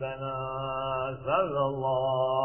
ربنا زل الله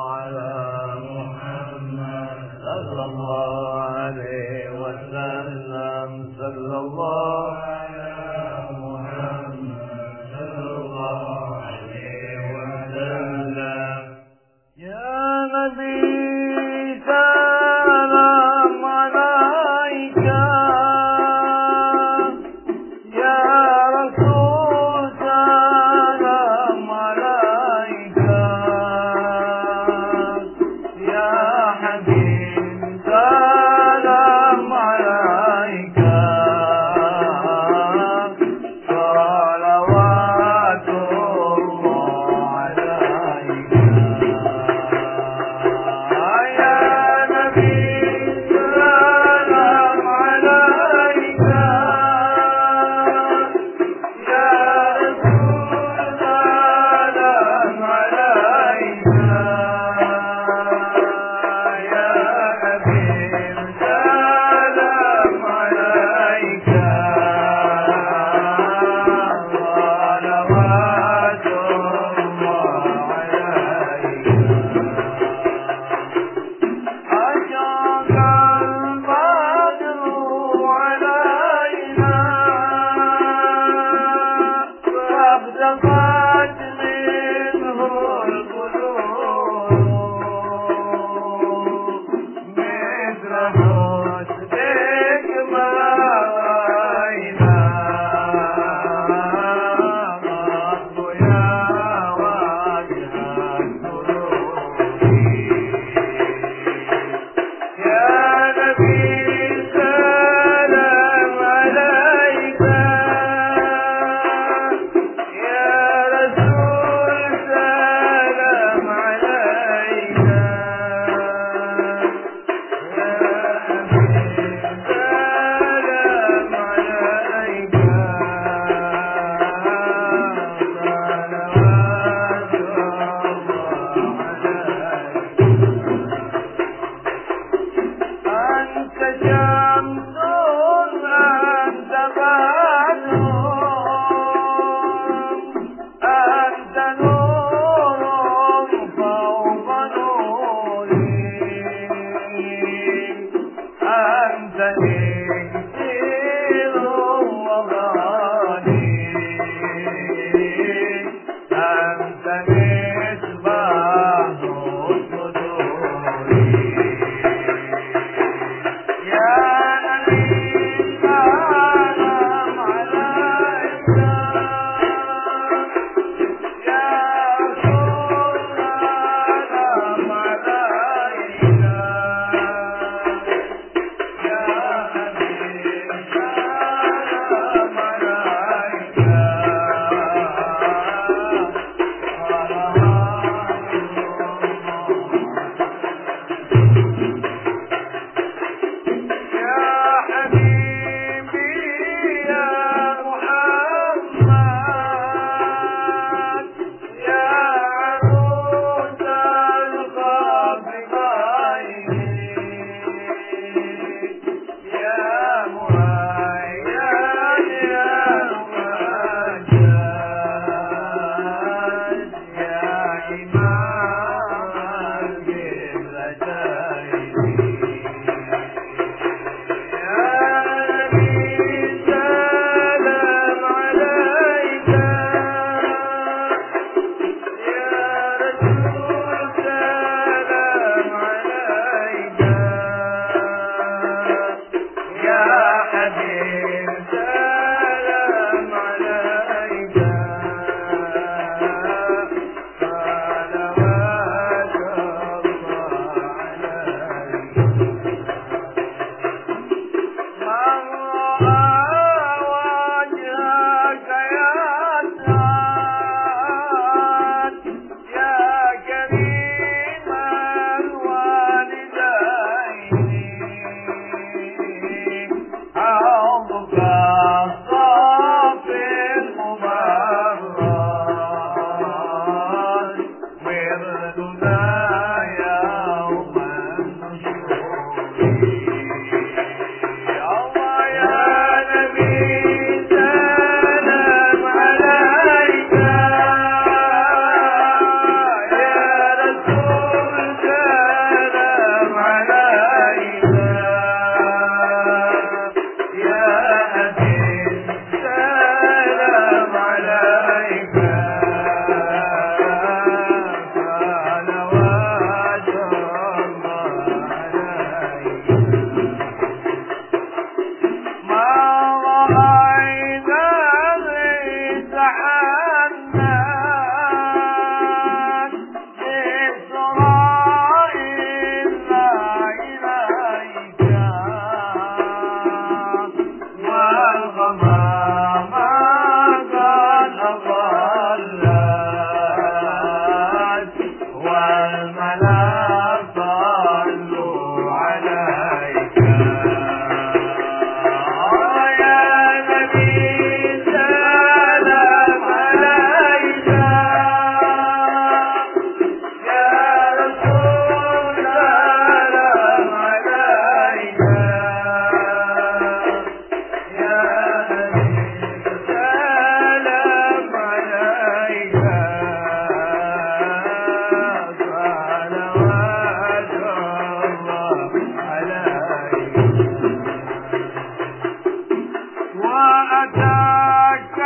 أتاك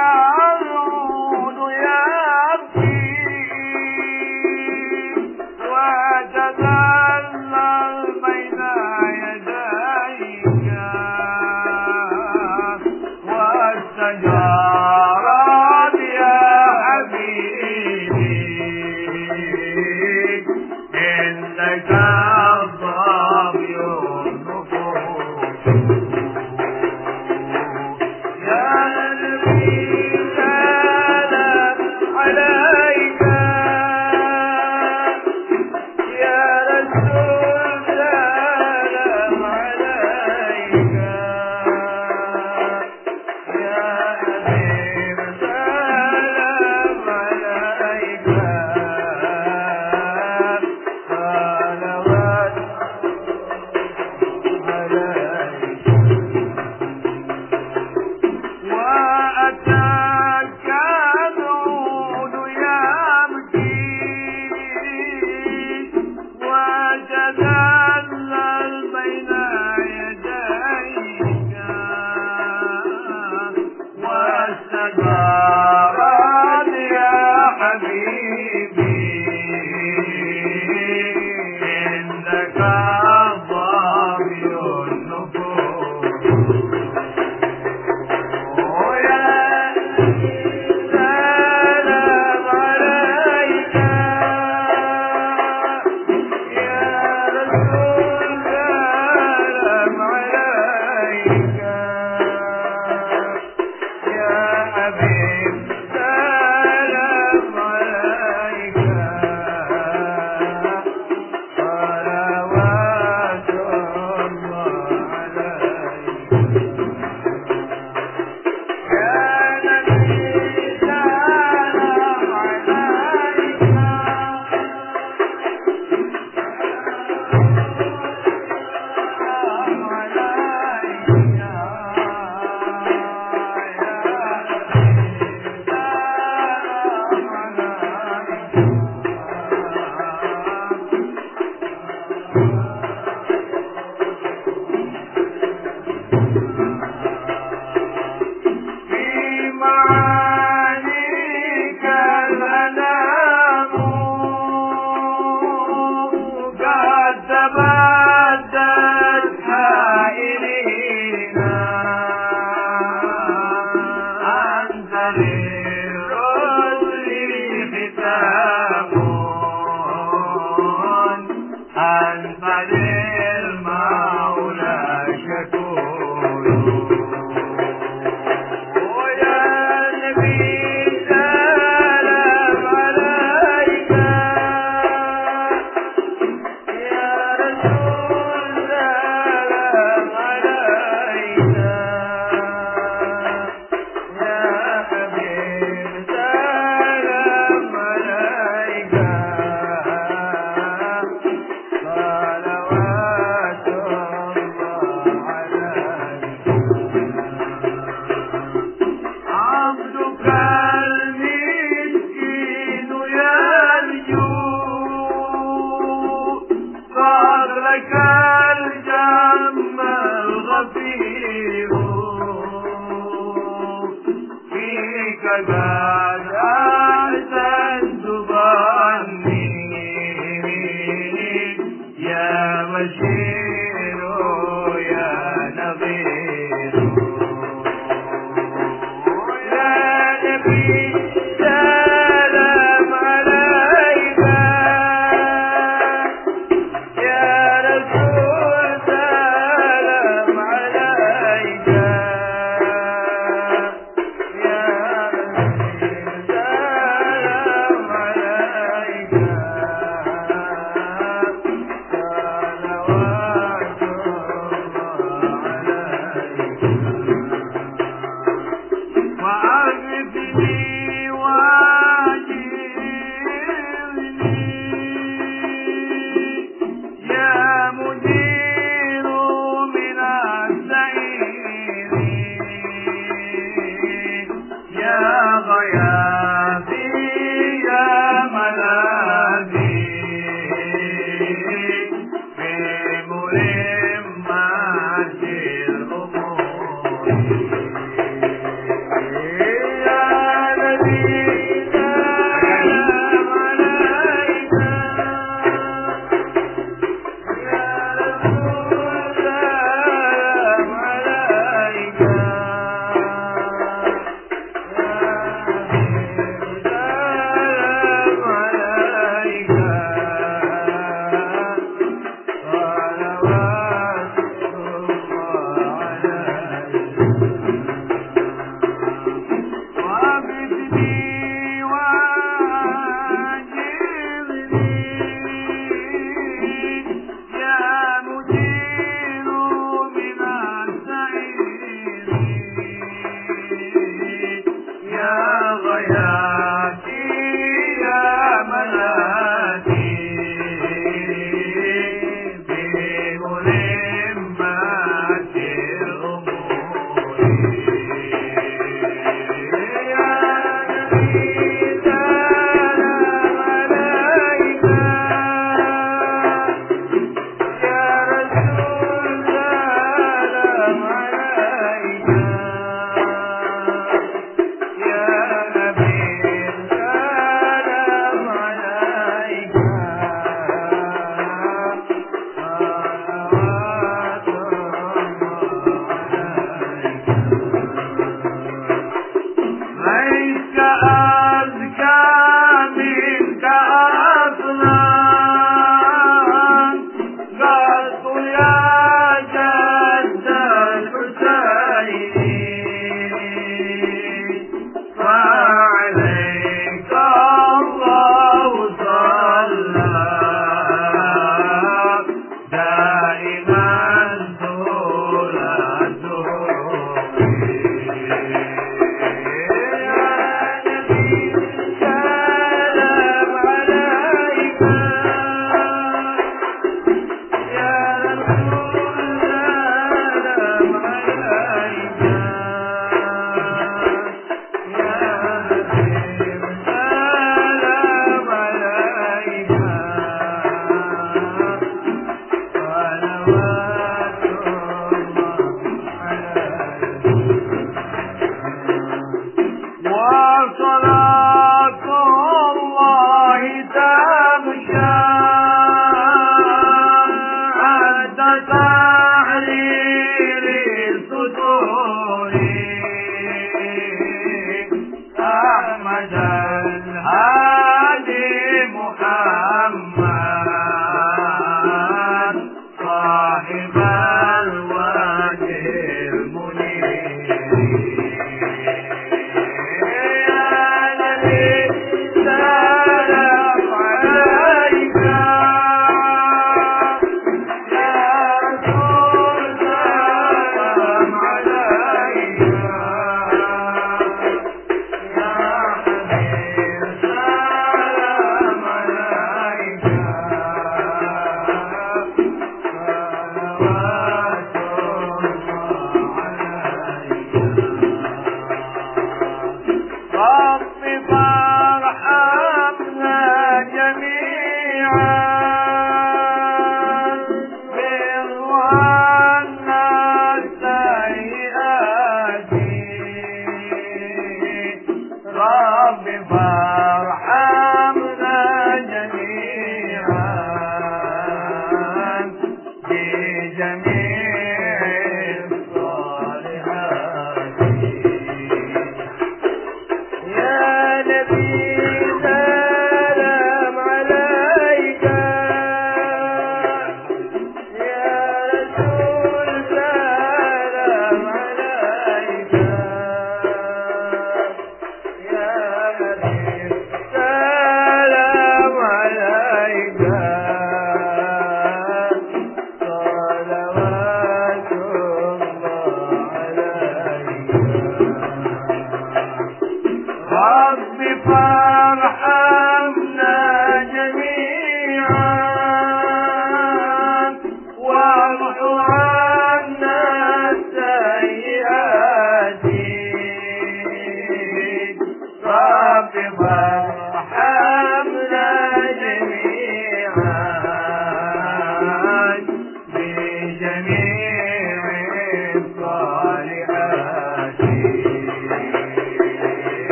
عليك